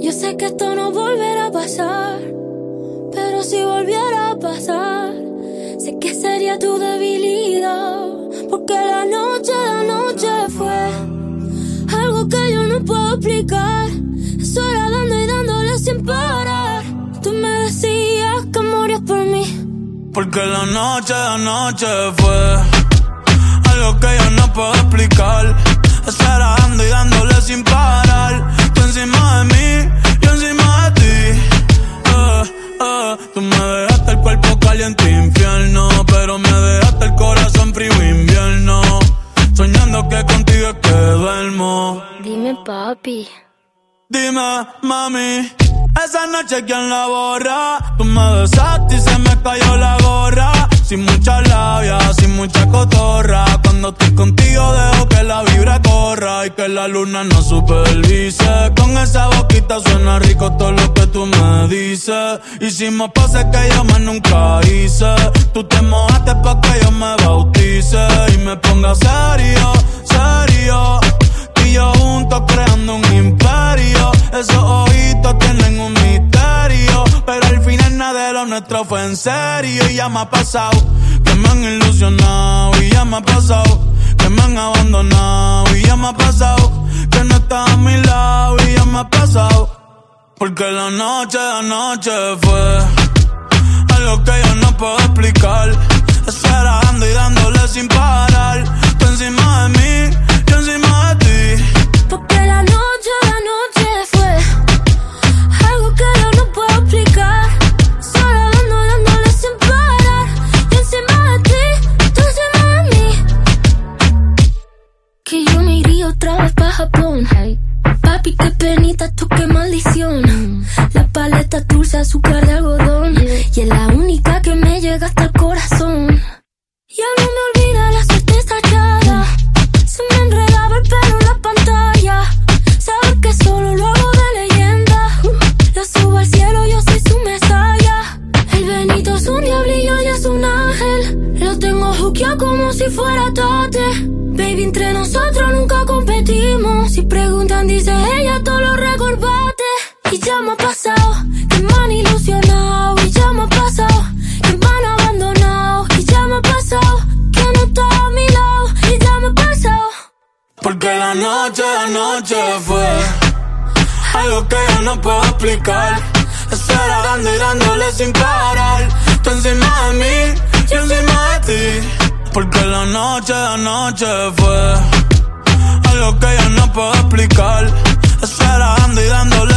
Yo sé que esto no volverá a pasar, pero si volviera a pasar, sé que sería tu debilidad, porque la noche de noche fue algo que yo no puedo explicar. Eso era dando y dándole sin parar. Tú me decías que morías por mí. Porque la noche de noche fue Dime, papi. Dime, mami, esa noche quién la borra. Tú me besaste y se me cayó la gorra. Sin mucha labia, sin mucha cotorra. Cuando estoy contigo dejo que la vibra corra y que la luna no supervise. Con esa boquita suena rico todo lo que tú me dices. Hicimos pase que yo más nunca hice. Tú te mojaste pa' que yo me nuestro fue en serio. Y ya me ha pasado que me han ilusionado. Y ya me ha pasado que me han abandonado. Y ya me ha pasado que no estás a mi lado. Y ya me ha pasado. Porque la noche de noche fue algo que yo no puedo explicar. Juqueado como si fuera tate. Baby, entre nosotros nunca competimos. Si preguntan, dice ella, todo lo recorbate. Y ya me ha pasado que me han ilusionado. Y ya me ha pasado que me han abandonado. Y ya me ha pasado que no está a mi lado. Y ya me ha pasado. Porque la noche de noche fue algo que yo no puedo explicar. Eso era dando y dándole sin parar. Tú encima de mí, yo encima de ti. Porque la noche de anoche fue algo que yo no puedo explicar. Eso era dando y dándole